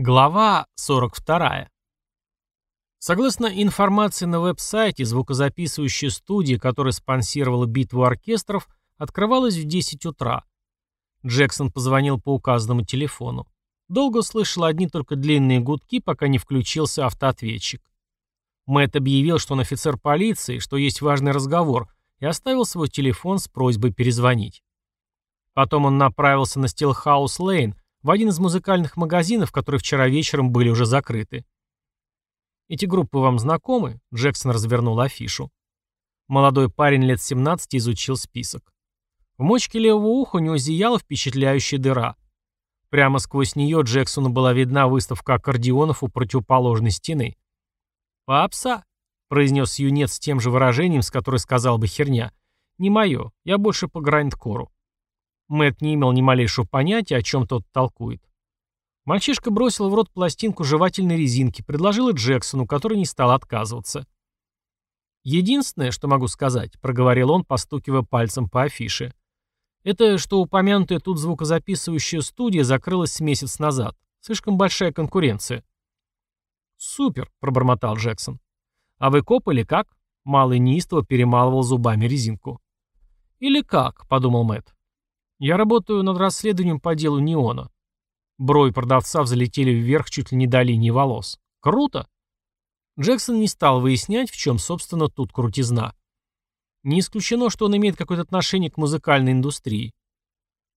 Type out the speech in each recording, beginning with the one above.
Глава 42. Согласно информации на веб-сайте, звукозаписывающая студия, которая спонсировала битву оркестров, открывалась в 10 утра. Джексон позвонил по указанному телефону. Долго слышал одни только длинные гудки, пока не включился автоответчик. Мэтт объявил, что он офицер полиции, что есть важный разговор, и оставил свой телефон с просьбой перезвонить. Потом он направился на Стилхаус-Лейн, в один из музыкальных магазинов, которые вчера вечером были уже закрыты. «Эти группы вам знакомы?» Джексон развернул афишу. Молодой парень лет 17 изучил список. В мочке левого уха у него зияла впечатляющая дыра. Прямо сквозь нее Джексону была видна выставка аккордеонов у противоположной стены. «Папса?» — произнес юнец с тем же выражением, с которой сказал бы херня. «Не мое, я больше по грандкору». Мэт не имел ни малейшего понятия, о чем тот толкует. Мальчишка бросил в рот пластинку жевательной резинки, предложил и Джексону, который не стал отказываться. «Единственное, что могу сказать», — проговорил он, постукивая пальцем по афише, «это что упомянутая тут звукозаписывающая студия закрылась месяц назад. Слишком большая конкуренция». «Супер», — пробормотал Джексон. «А вы коп как?» Малый неистово перемалывал зубами резинку. «Или как?» — подумал Мэтт. Я работаю над расследованием по делу Неона. Брови продавца взлетели вверх чуть ли не до линии волос. Круто! Джексон не стал выяснять, в чем, собственно, тут крутизна. Не исключено, что он имеет какое-то отношение к музыкальной индустрии.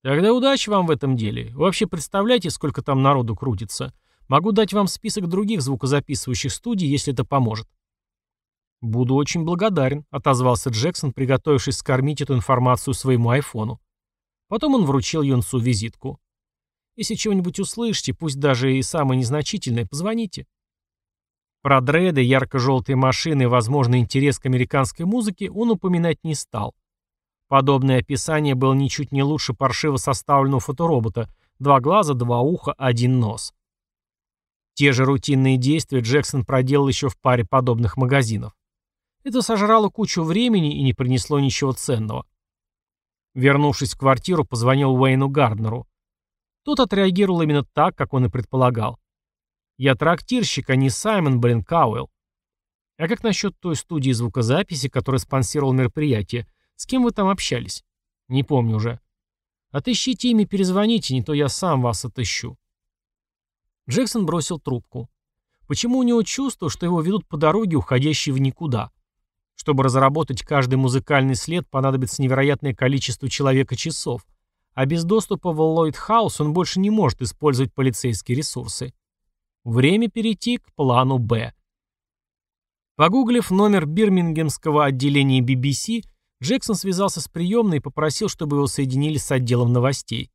Тогда удачи вам в этом деле. Вы вообще представляете, сколько там народу крутится? Могу дать вам список других звукозаписывающих студий, если это поможет. Буду очень благодарен, отозвался Джексон, приготовившись скормить эту информацию своему айфону. Потом он вручил юнцу визитку. «Если чего-нибудь услышите, пусть даже и самое незначительное, позвоните». Про дреды, ярко-желтые машины и возможный интерес к американской музыке он упоминать не стал. Подобное описание было ничуть не лучше паршиво составленного фоторобота. Два глаза, два уха, один нос. Те же рутинные действия Джексон проделал еще в паре подобных магазинов. Это сожрало кучу времени и не принесло ничего ценного. Вернувшись в квартиру, позвонил Уэйну Гарднеру. Тот отреагировал именно так, как он и предполагал. «Я трактирщик, а не Саймон, блин, Кауэлл. А как насчет той студии звукозаписи, которая спонсировала мероприятие? С кем вы там общались? Не помню уже. Отыщите имя, перезвоните, не то я сам вас отыщу. Джексон бросил трубку. Почему у него чувство, что его ведут по дороге, уходящей в никуда? Чтобы разработать каждый музыкальный след, понадобится невероятное количество человека-часов, а без доступа в Ллойд-хаус он больше не может использовать полицейские ресурсы. Время перейти к плану «Б». Погуглив номер бирмингемского отделения BBC, Джексон связался с приемной и попросил, чтобы его соединили с отделом новостей.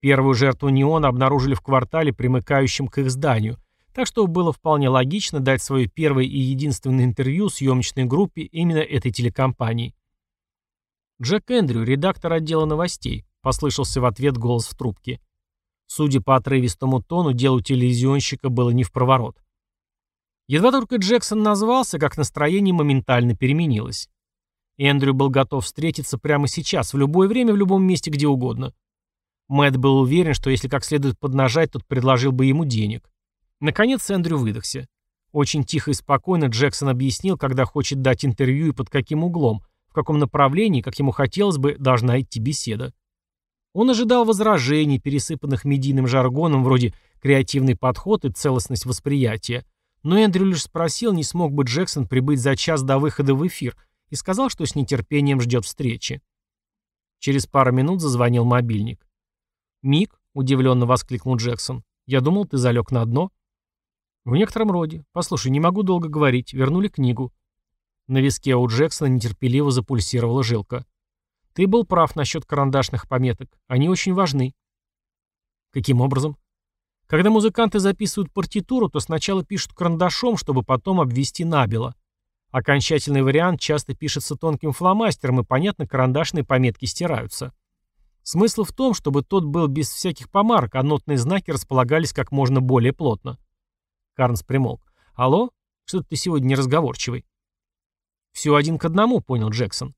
Первую жертву неона обнаружили в квартале, примыкающем к их зданию, так что было вполне логично дать свое первое и единственное интервью съемочной группе именно этой телекомпании. «Джек Эндрю, редактор отдела новостей», — послышался в ответ голос в трубке. Судя по отрывистому тону, делу телевизионщика было не в проворот. Едва только Джексон назвался, как настроение моментально переменилось. Эндрю был готов встретиться прямо сейчас, в любое время, в любом месте, где угодно. Мэтт был уверен, что если как следует поднажать, тот предложил бы ему денег. Наконец Эндрю выдохся. Очень тихо и спокойно Джексон объяснил, когда хочет дать интервью и под каким углом, в каком направлении, как ему хотелось бы, должна идти беседа. Он ожидал возражений, пересыпанных медийным жаргоном вроде «креативный подход» и «целостность восприятия». Но Эндрю лишь спросил, не смог бы Джексон прибыть за час до выхода в эфир, и сказал, что с нетерпением ждет встречи. Через пару минут зазвонил мобильник. «Мик?» — удивленно воскликнул Джексон. «Я думал, ты залег на дно». «В некотором роде. Послушай, не могу долго говорить. Вернули книгу». На виске у Джексона нетерпеливо запульсировала жилка. «Ты был прав насчет карандашных пометок. Они очень важны». «Каким образом?» «Когда музыканты записывают партитуру, то сначала пишут карандашом, чтобы потом обвести набело. Окончательный вариант часто пишется тонким фломастером, и, понятно, карандашные пометки стираются. Смысл в том, чтобы тот был без всяких помарок, а нотные знаки располагались как можно более плотно. Карнс примолк. «Алло? Что-то ты сегодня неразговорчивый». «Все один к одному», — понял Джексон.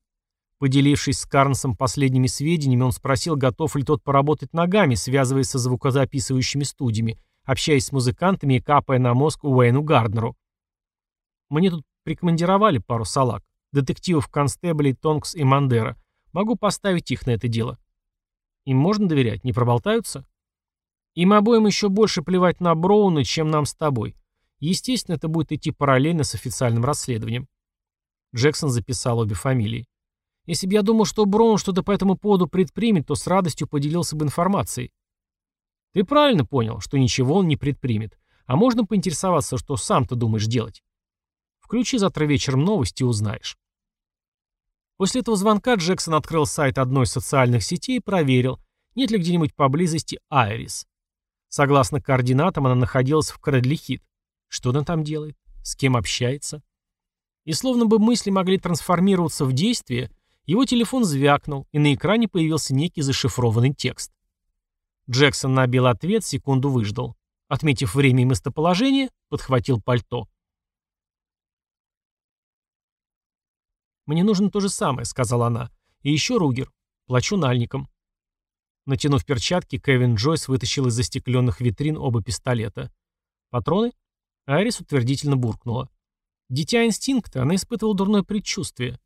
Поделившись с Карнсом последними сведениями, он спросил, готов ли тот поработать ногами, связываясь со звукозаписывающими студиями, общаясь с музыкантами и капая на мозг Уэйну Гарднеру. Мне тут прикомандировали пару салаг. Детективов Констеблей, Тонкс и Мандера. Могу поставить их на это дело. Им можно доверять, не проболтаются? Им обоим еще больше плевать на Броуна, чем нам с тобой. Естественно, это будет идти параллельно с официальным расследованием. Джексон записал обе фамилии. Если бы я думал, что Браун что-то по этому поводу предпримет, то с радостью поделился бы информацией. Ты правильно понял, что ничего он не предпримет. А можно поинтересоваться, что сам ты думаешь делать? Включи завтра вечером новости и узнаешь. После этого звонка Джексон открыл сайт одной из социальных сетей и проверил, нет ли где-нибудь поблизости Айрис. Согласно координатам, она находилась в Крэдли-Хит. Что она там делает? С кем общается? И словно бы мысли могли трансформироваться в действие, его телефон звякнул, и на экране появился некий зашифрованный текст. Джексон набил ответ, секунду выждал. Отметив время и местоположение, подхватил пальто. «Мне нужно то же самое», — сказала она. «И еще Ругер. Плачу нальником». Натянув перчатки, Кевин Джойс вытащил из застекленных витрин оба пистолета. «Патроны?» Айрис утвердительно буркнула. Дитя инстинкта, она испытывала дурное предчувствие.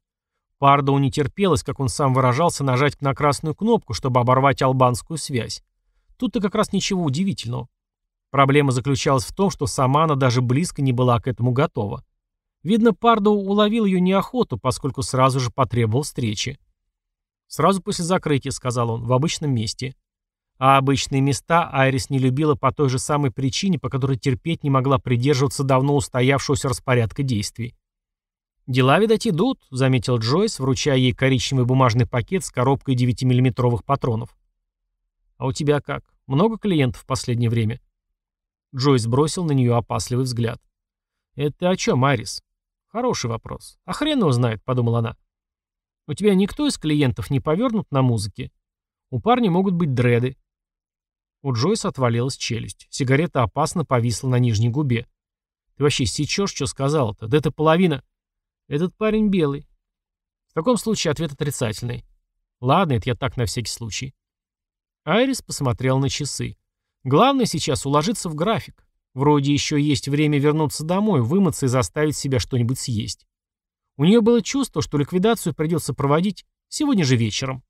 Пардоу не терпелось, как он сам выражался, нажать на красную кнопку, чтобы оборвать албанскую связь. Тут-то как раз ничего удивительного. Проблема заключалась в том, что сама она даже близко не была к этому готова. Видно, Пардоу уловил ее неохоту, поскольку сразу же потребовал встречи. «Сразу после закрытия», — сказал он, — «в обычном месте». А обычные места Айрис не любила по той же самой причине, по которой терпеть не могла придерживаться давно устоявшегося распорядка действий. «Дела, видать, идут», — заметил Джойс, вручая ей коричневый бумажный пакет с коробкой 9-миллиметровых патронов. «А у тебя как? Много клиентов в последнее время?» Джойс бросил на нее опасливый взгляд. «Это о чем, Айрис?» «Хороший вопрос. А хрен его знает», — подумала она. «У тебя никто из клиентов не повернут на музыке? У парня могут быть дреды. У Джойса отвалилась челюсть. Сигарета опасно повисла на нижней губе. «Ты вообще сечешь, что сказал-то? Да это половина...» «Этот парень белый». В таком случае ответ отрицательный. «Ладно, это я так на всякий случай». Айрис посмотрел на часы. «Главное сейчас уложиться в график. Вроде еще есть время вернуться домой, вымыться и заставить себя что-нибудь съесть». У нее было чувство, что ликвидацию придется проводить сегодня же вечером.